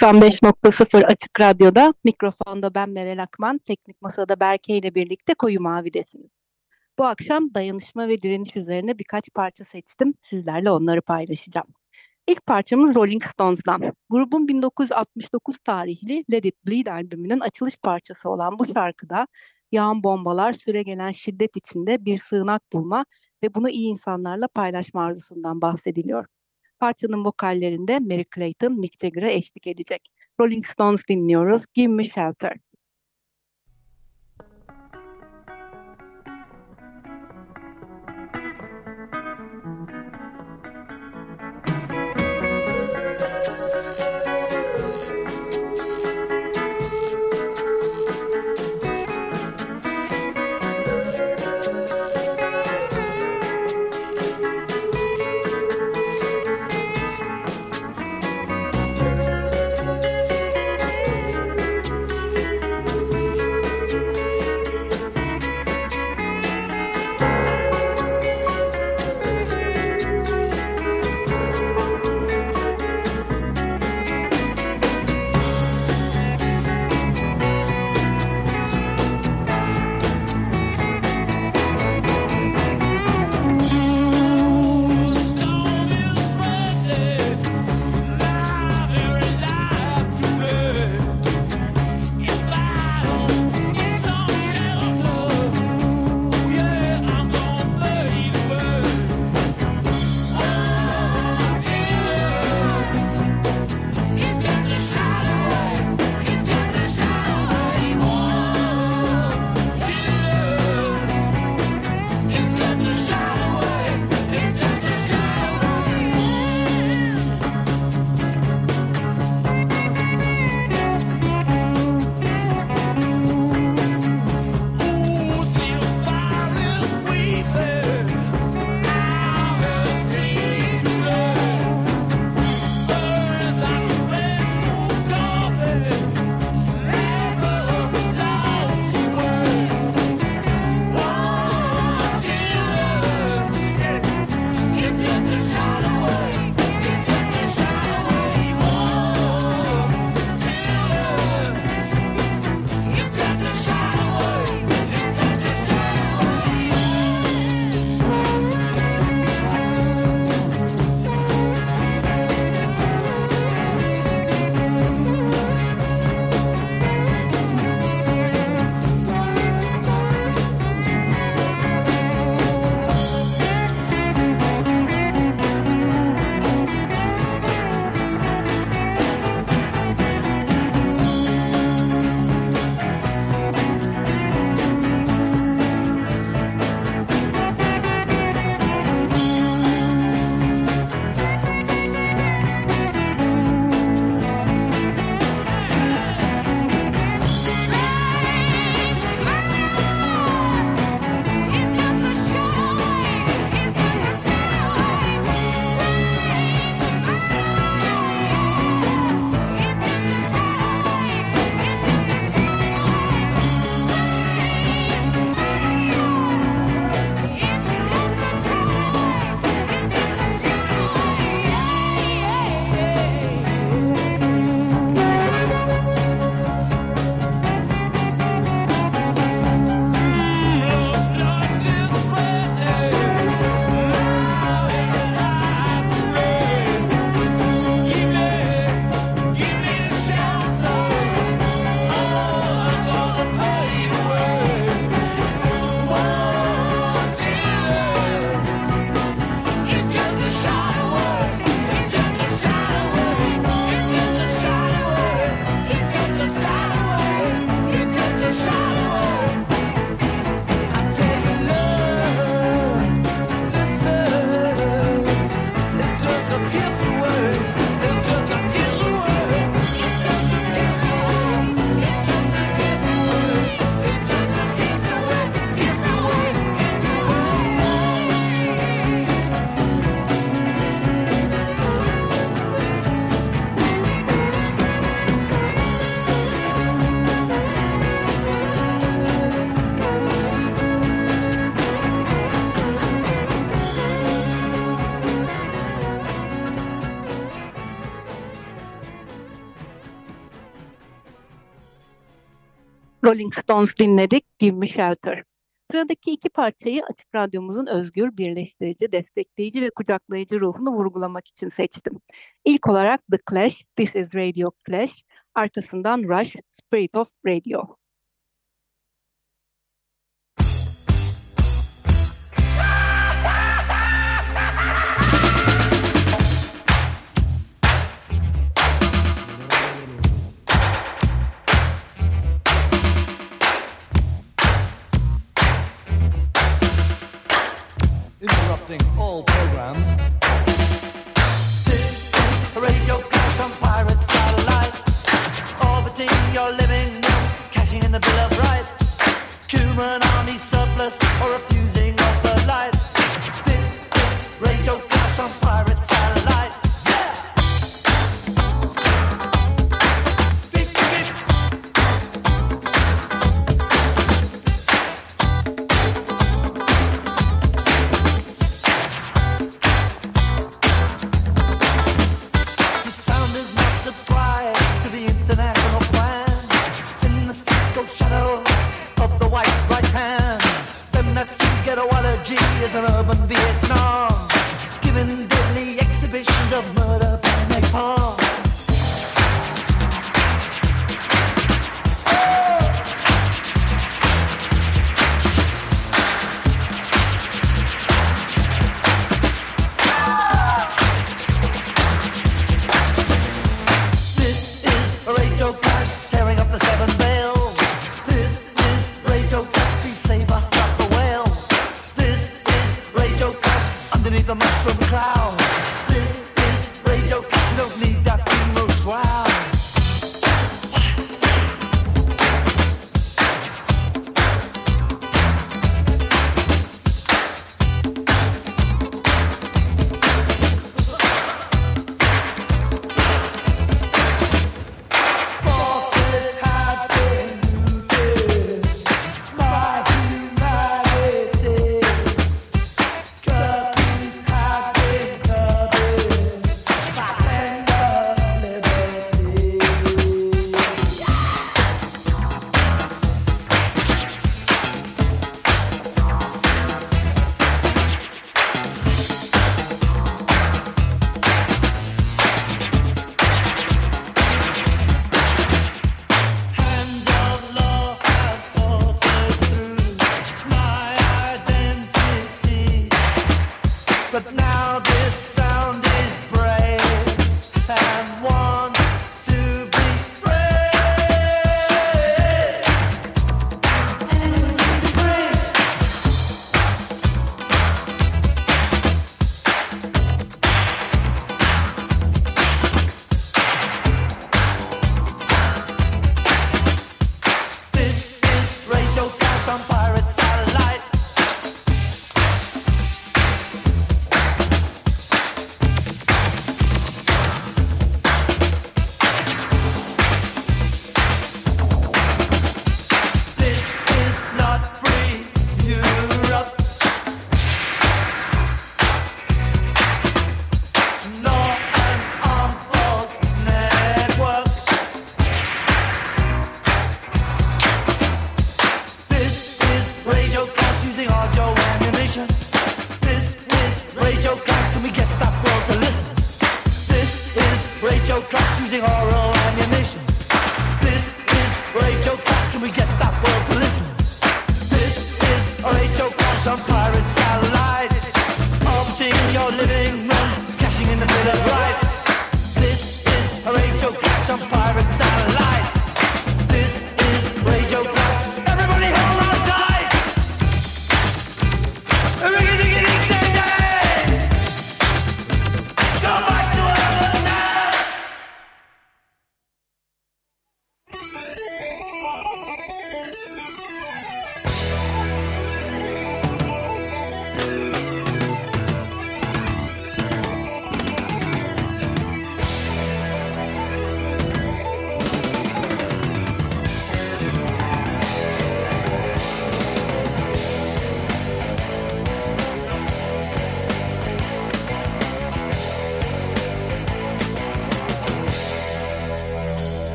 ...95.0 Açık Radyo'da, mikrofonda ben Meral Akman, teknik masada Berke ile birlikte Koyu Mavi'desiniz. Bu akşam dayanışma ve direniş üzerine birkaç parça seçtim. Sizlerle onları paylaşacağım. İlk parçamız Rolling Stones'dan. Grubun 1969 tarihli Let It Bleed albümünün açılış parçası olan bu şarkıda yağan bombalar, süre gelen şiddet içinde bir sığınak bulma ve bunu iyi insanlarla paylaşma arzusundan bahsediliyor. Parçanın vokallerinde Mary Clayton, Mick Jagger'a eşlik edecek. Rolling Stones dinliyoruz. Give Me Shelter. Rolling Stones dinledik Give Me Shelter. Sıradaki iki parçayı Açık Radyomuzun özgür, birleştirici, destekleyici ve kucaklayıcı ruhunu vurgulamak için seçtim. İlk olarak The Clash, This Is Radio Clash, arkasından Rush, Spirit of Radio. interrupting all programs. This is radio crash on pirate satellite, orbiting your living room, cashing in the Bill of Rights. human army surplus or refusing.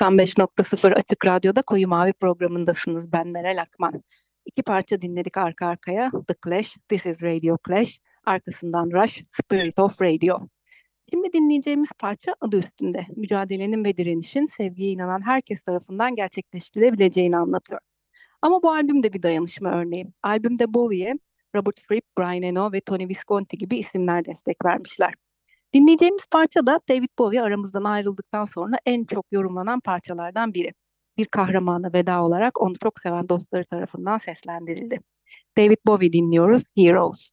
...95.0 Açık Radyo'da Koyu Mavi programındasınız. Ben Meral Akman. İki parça dinledik arka arkaya. The Clash, This is Radio Clash. Arkasından Rush, Spirit of Radio. Şimdi dinleyeceğimiz parça adı üstünde. Mücadelenin ve direnişin sevgiye inanan herkes tarafından gerçekleştirebileceğini anlatıyor. Ama bu albüm de bir dayanışma örneği. Albümde Bowie'ye Robert Fripp, Brian Eno ve Tony Visconti gibi isimler destek vermişler. Dinleyeceğimiz parça da David Bowie aramızdan ayrıldıktan sonra en çok yorumlanan parçalardan biri. Bir kahramana veda olarak onu çok seven dostları tarafından seslendirildi. David Bowie dinliyoruz, Heroes.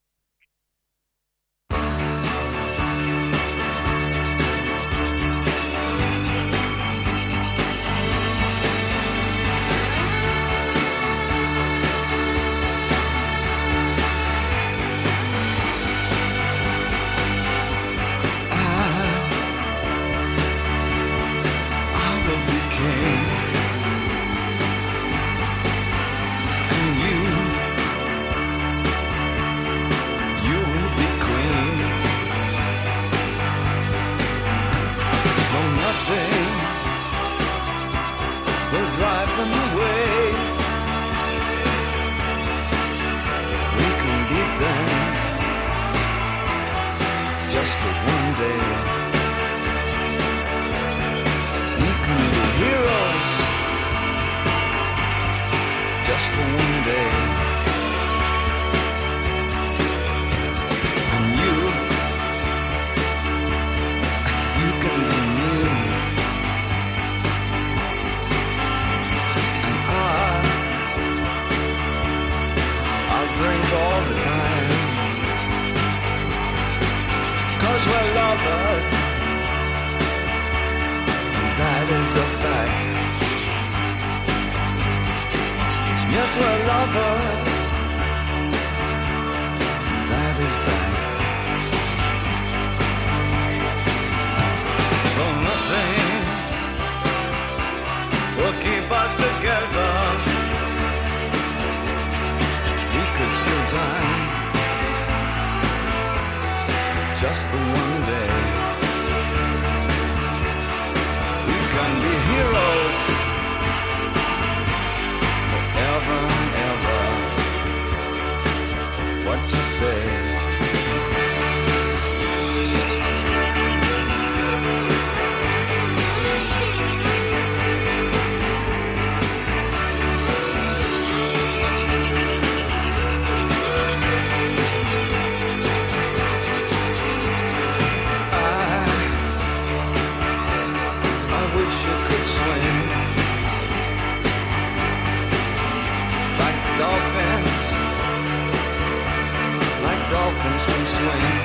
Dolphins can swim.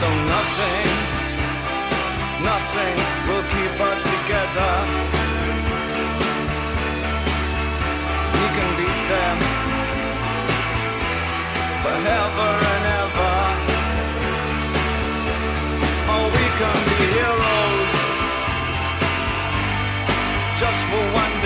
Though nothing, nothing will keep us together. We can beat them forever and ever. Oh, we can be heroes just for one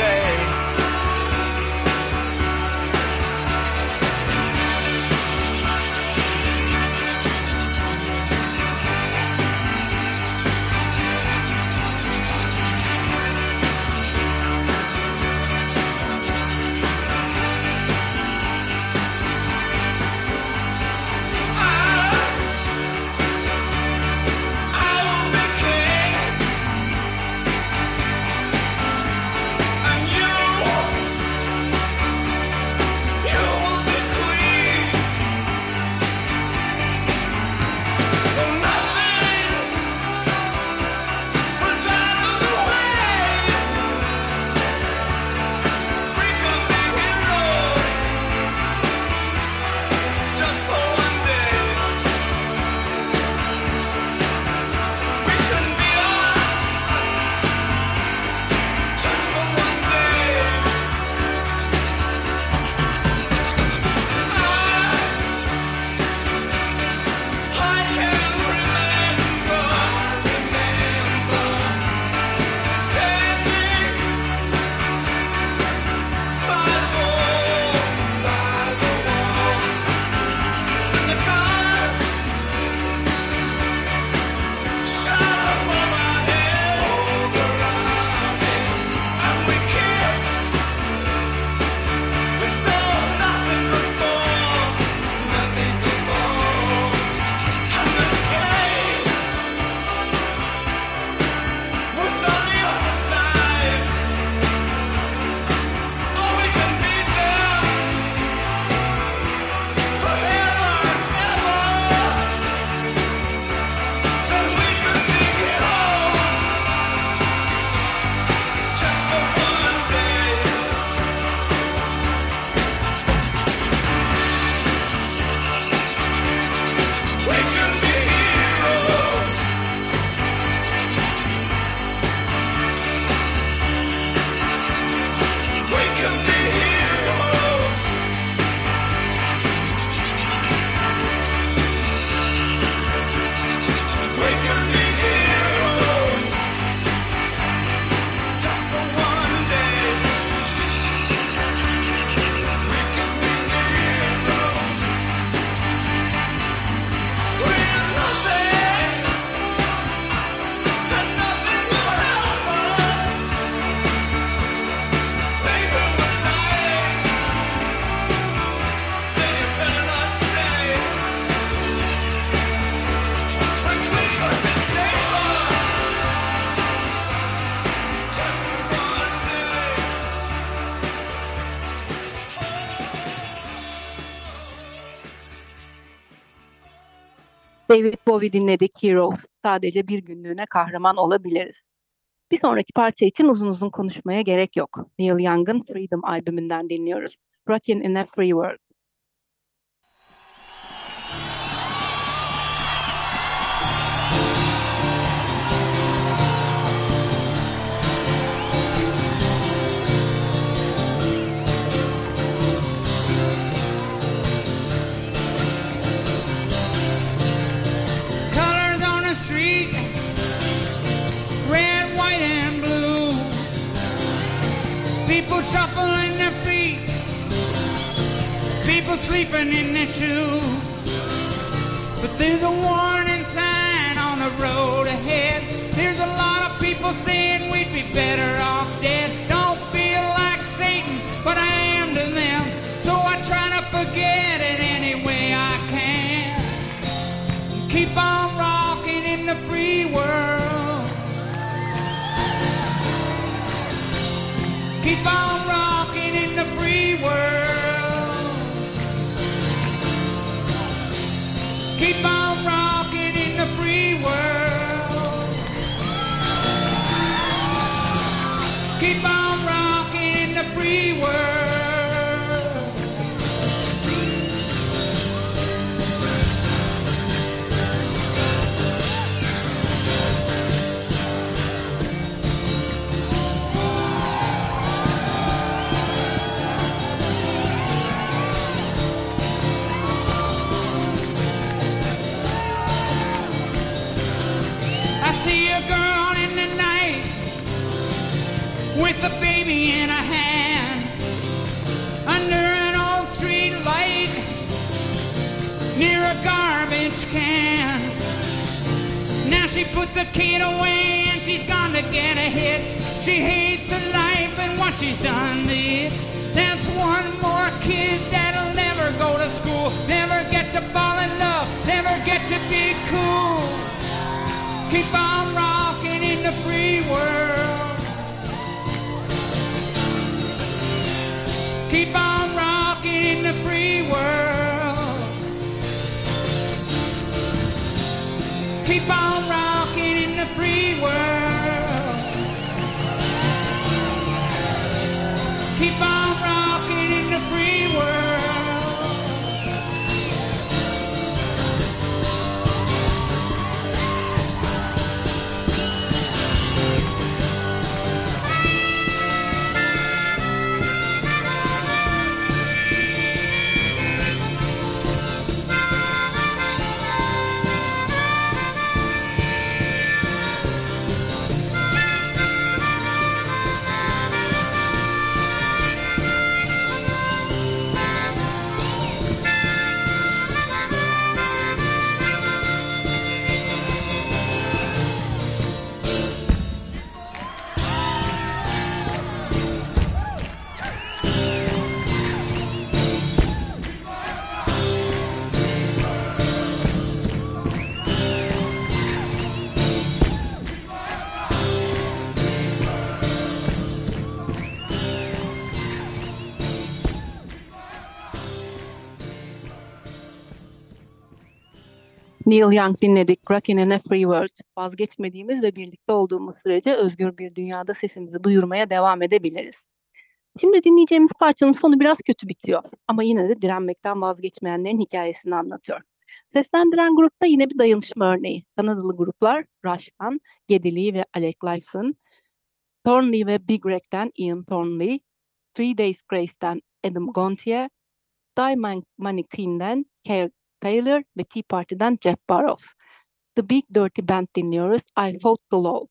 Bowie dinledik Heroes. Sadece bir günlüğüne kahraman olabiliriz. Bir sonraki parça için uzun uzun konuşmaya gerek yok. Neil Young'ın Freedom albümünden dinliyoruz. Rockin' in a Free World. Sleeping in their shoes. But there's a warning sign on the road ahead. There's a lot of people saying we'd be better off dead. Don't feel like Satan, but I am to them. So I try to forget it any way I can. Keep on rocking in the free world. Keep on rocking in the free world. Keep on rocking with a baby in her hand under an old street light near a garbage can. Now she put the kid away and she's gonna get a hit. She hates her life and what she's done to it. That's one more kid that'll never go to school, never get to fall in love, never get to be cool. Keep on rocking in the free world. Keep on rocking in the free world. Keep on rocking in the free world. Keep on Neil Young dinledik. Rockin' in a Free World. Vazgeçmediğimiz ve birlikte olduğumuz sürece özgür bir dünyada sesimizi duyurmaya devam edebiliriz. Şimdi dinleyeceğimiz parçanın sonu biraz kötü bitiyor. Ama yine de direnmekten vazgeçmeyenlerin hikayesini anlatıyor. Seslendiren grupta yine bir dayanışma örneği. Kanadalı gruplar Rush'tan Geddy Lee ve Alec Lifeson, Thornley ve Big Rag'den Ian Thornley, Three Days Grace'den Adam Gontier, Diamond Care Taylor ve Tea Party'den Jeff Barrows. The Big Dirty Band dinliyoruz. I Fought the Law.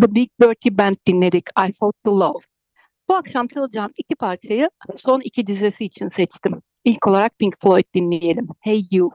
The Big Dirty Band dinledik. I Fought the Love. Bu akşam çalacağım iki parçayı son iki dizesi için seçtim. İlk olarak Pink Floyd dinleyelim. Hey You.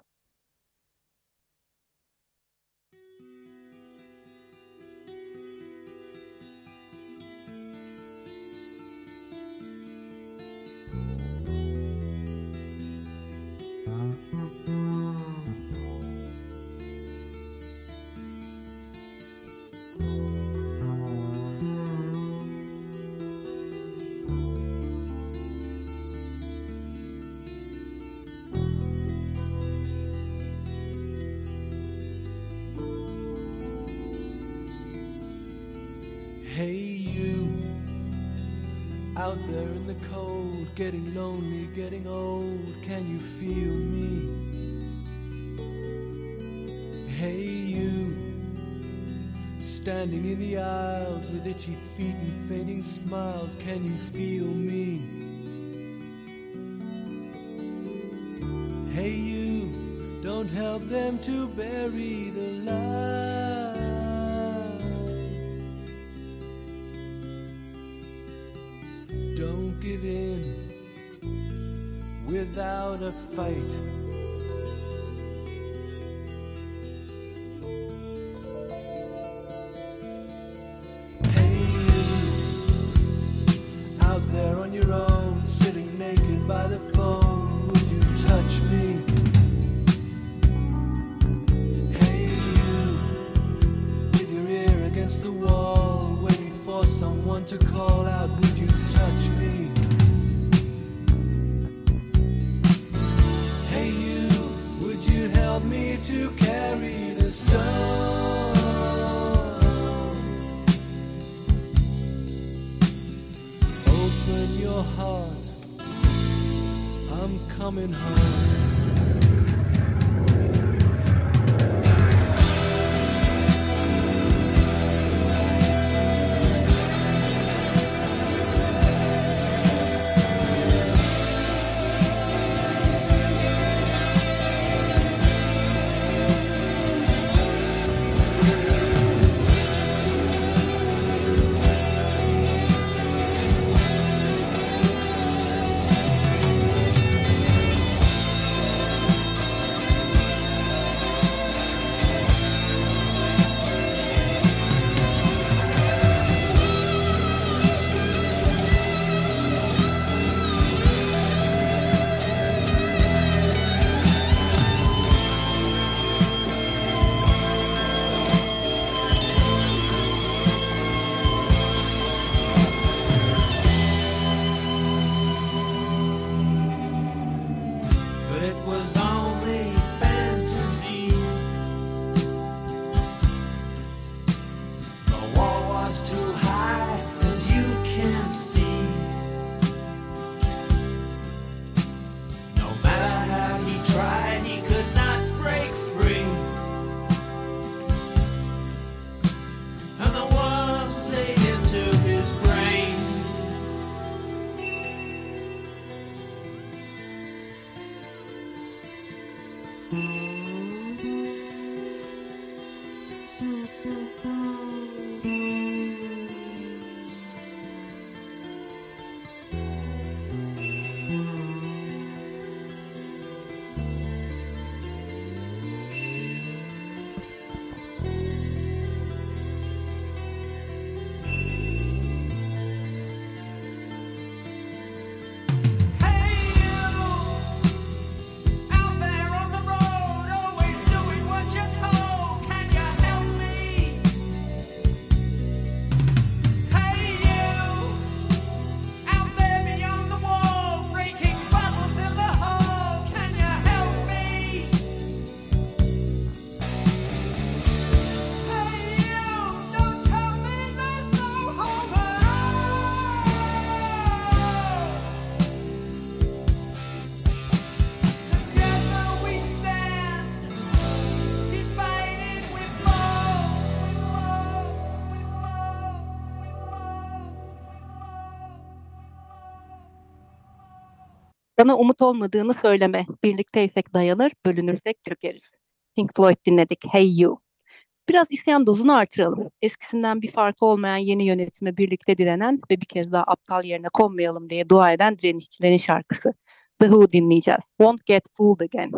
the cold, getting lonely, getting old. Can you feel me? Hey, you standing in the aisles with itchy feet and fainting smiles. Can you feel me? Hey, you don't help them to bury the light. without a fight. Bana umut olmadığını söyleme. Birlikteysek dayanır, bölünürsek çökeriz. Pink Floyd dinledik. Hey You. Biraz isyan dozunu artıralım. Eskisinden bir farkı olmayan yeni yönetime birlikte direnen ve bir kez daha aptal yerine konmayalım diye dua eden direnişçilerin şarkısı. The Who dinleyeceğiz. Won't Get Fooled Again.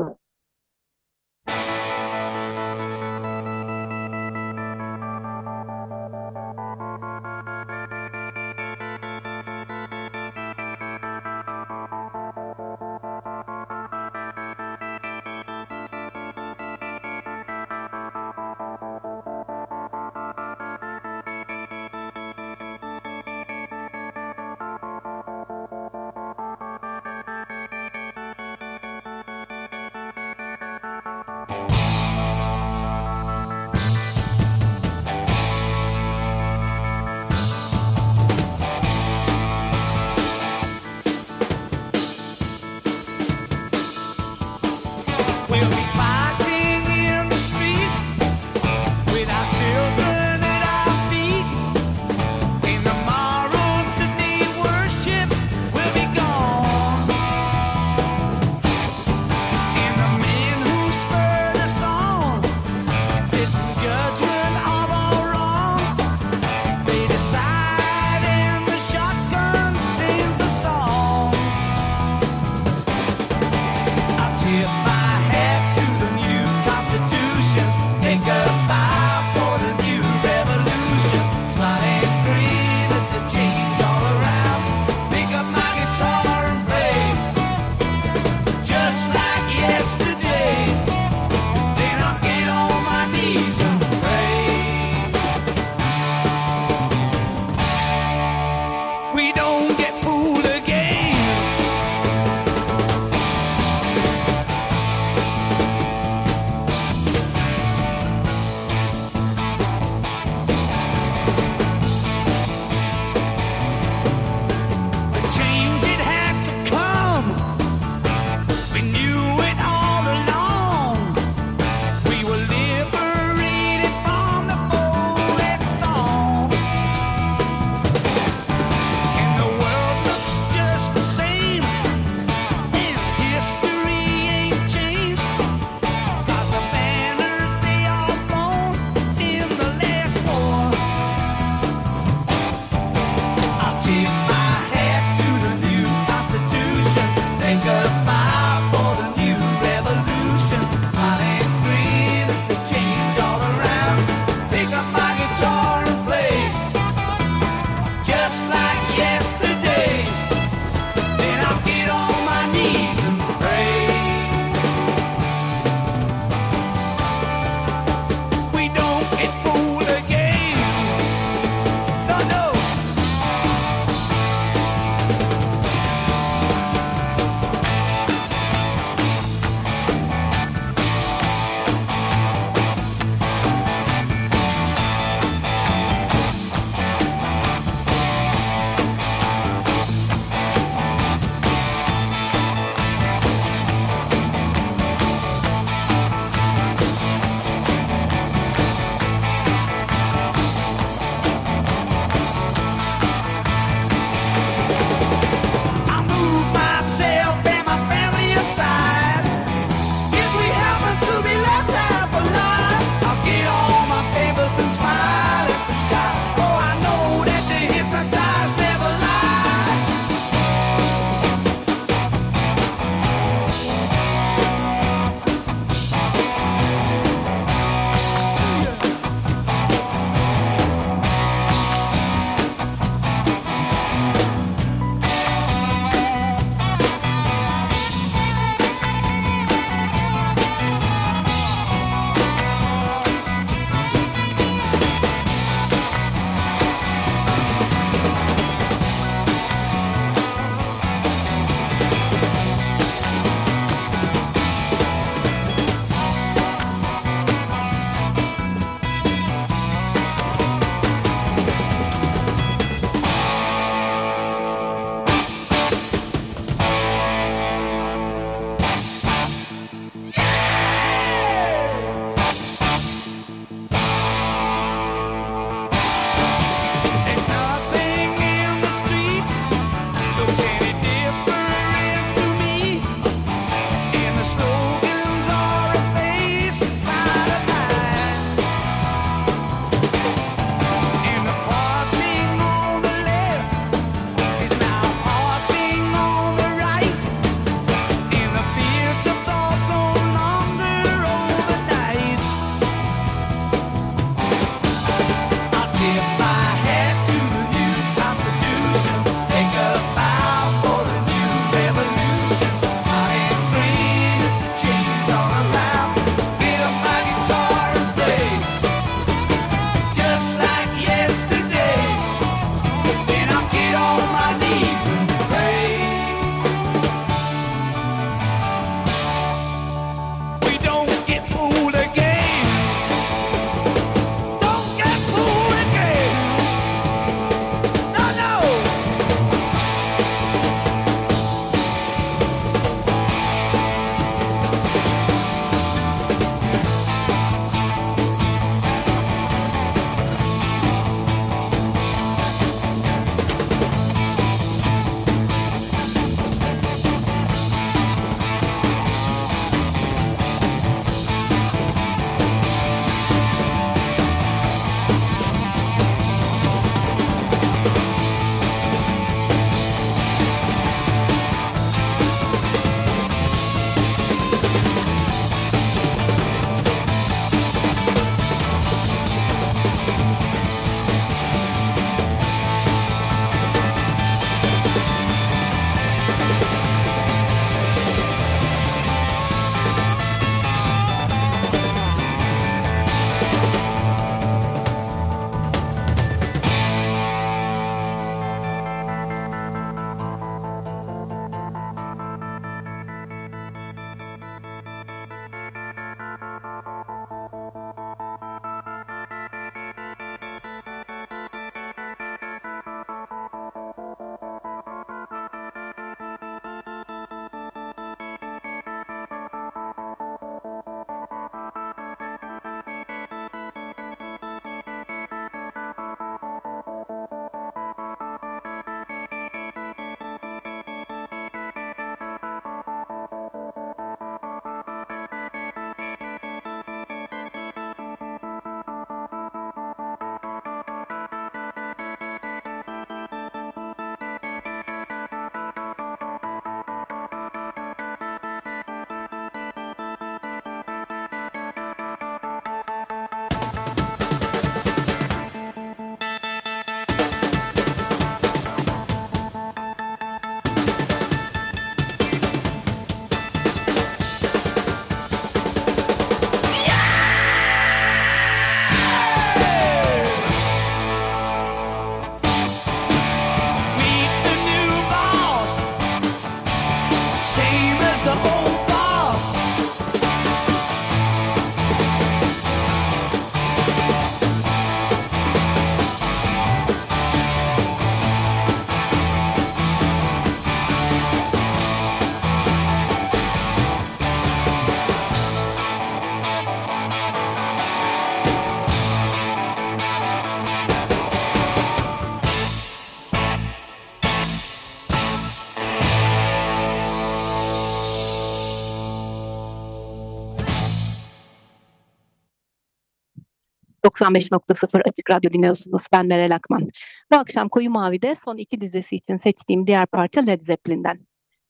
95.0 Açık Radyo dinliyorsunuz. Ben Meral Akman. Bu akşam Koyu Mavi'de son iki dizesi için seçtiğim diğer parça Led Zeppelin'den.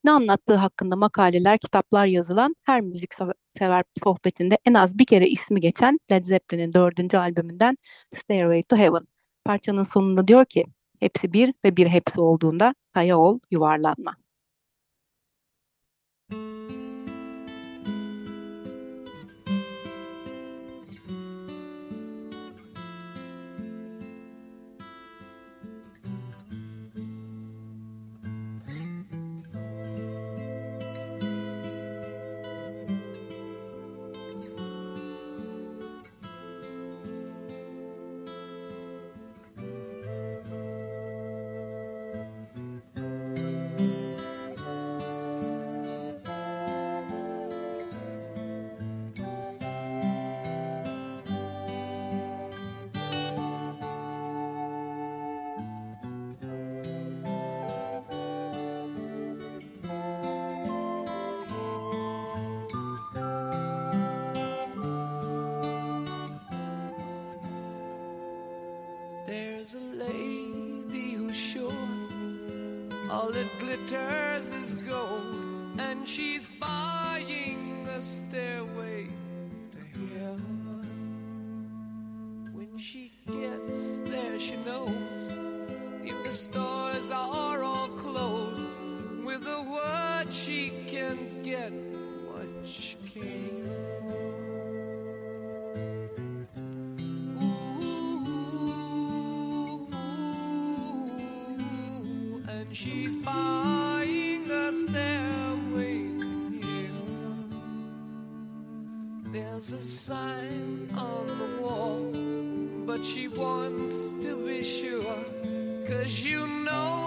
Ne anlattığı hakkında makaleler, kitaplar yazılan her müzik sever sohbetinde en az bir kere ismi geçen Led Zeppelin'in dördüncü albümünden Stairway to Heaven. Parçanın sonunda diyor ki, hepsi bir ve bir hepsi olduğunda kaya ol, yuvarlanma. She's buying a stairway here. There's a sign on the wall, but she wants to be sure. Cause you know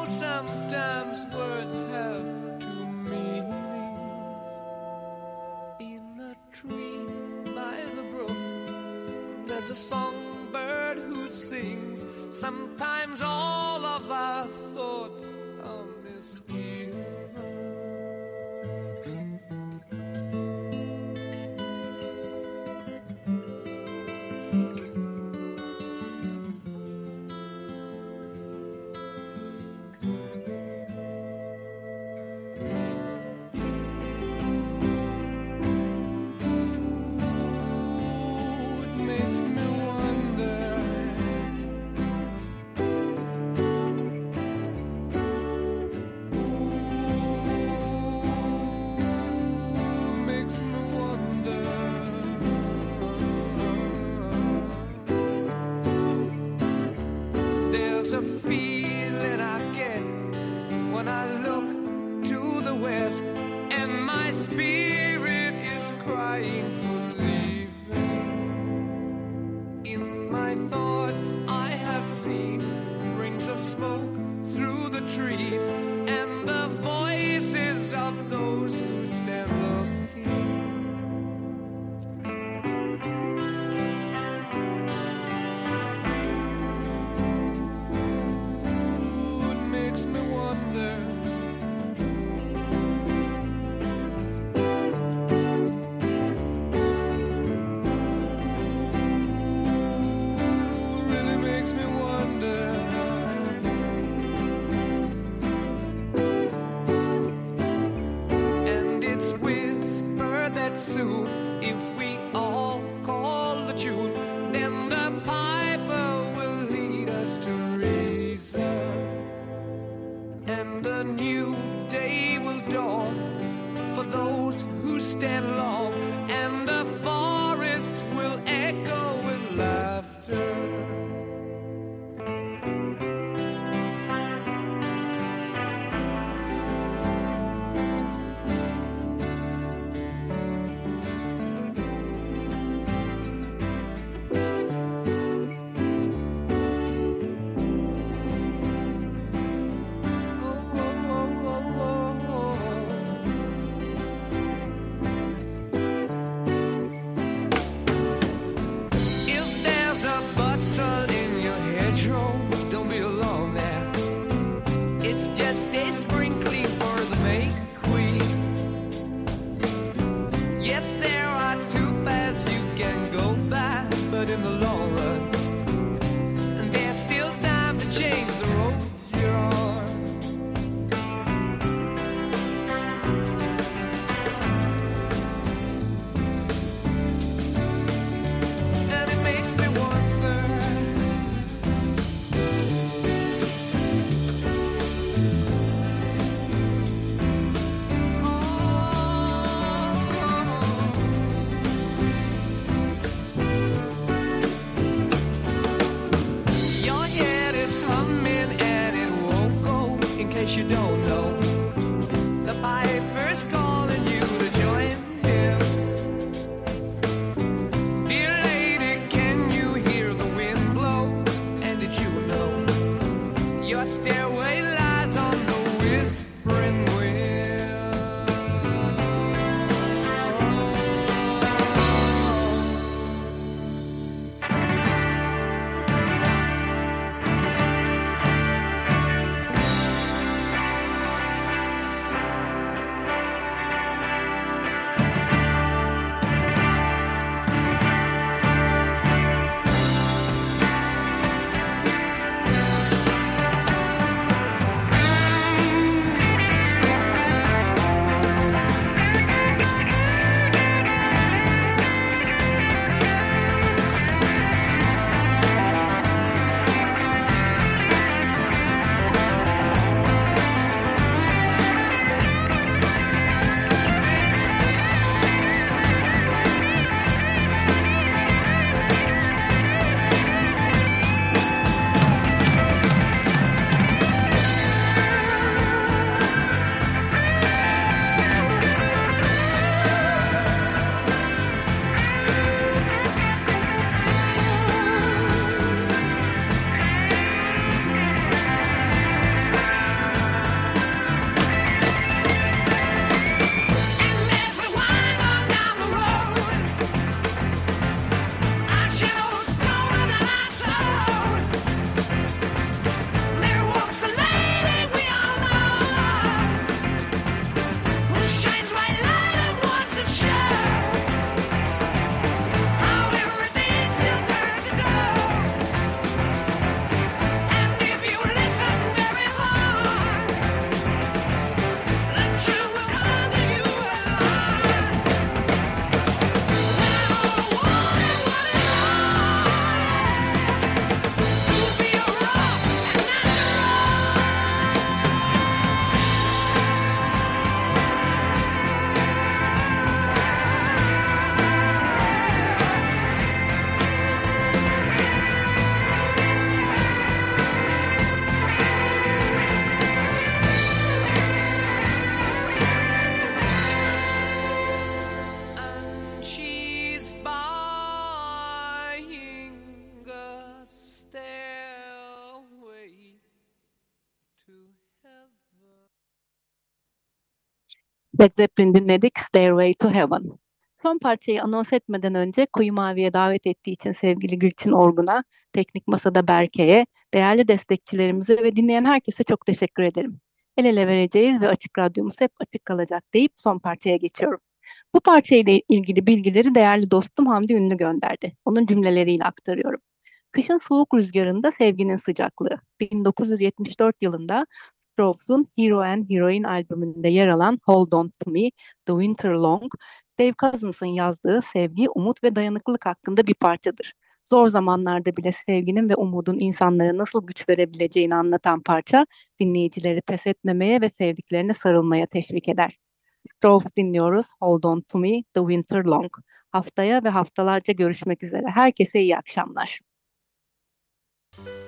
Led Zeppelin dinledik Stairway to Heaven. Son parçayı anons etmeden önce Koyu Mavi'ye davet ettiği için sevgili Gülçin Orgun'a, Teknik Masa'da Berke'ye, değerli destekçilerimize ve dinleyen herkese çok teşekkür ederim. El ele vereceğiz ve Açık Radyomuz hep açık kalacak deyip son parçaya geçiyorum. Bu parçayla ilgili bilgileri değerli dostum Hamdi Ünlü gönderdi. Onun cümleleriyle aktarıyorum. Kışın soğuk rüzgarında sevginin sıcaklığı. 1974 yılında Strokes'un Hero and Heroine albümünde yer alan Hold On To Me, The Winter Long, Dave Cousins'ın yazdığı sevgi, umut ve dayanıklılık hakkında bir parçadır. Zor zamanlarda bile sevginin ve umudun insanlara nasıl güç verebileceğini anlatan parça, dinleyicileri pes etmemeye ve sevdiklerine sarılmaya teşvik eder. Strokes dinliyoruz, Hold On To Me, The Winter Long. Haftaya ve haftalarca görüşmek üzere. Herkese iyi akşamlar. Koyu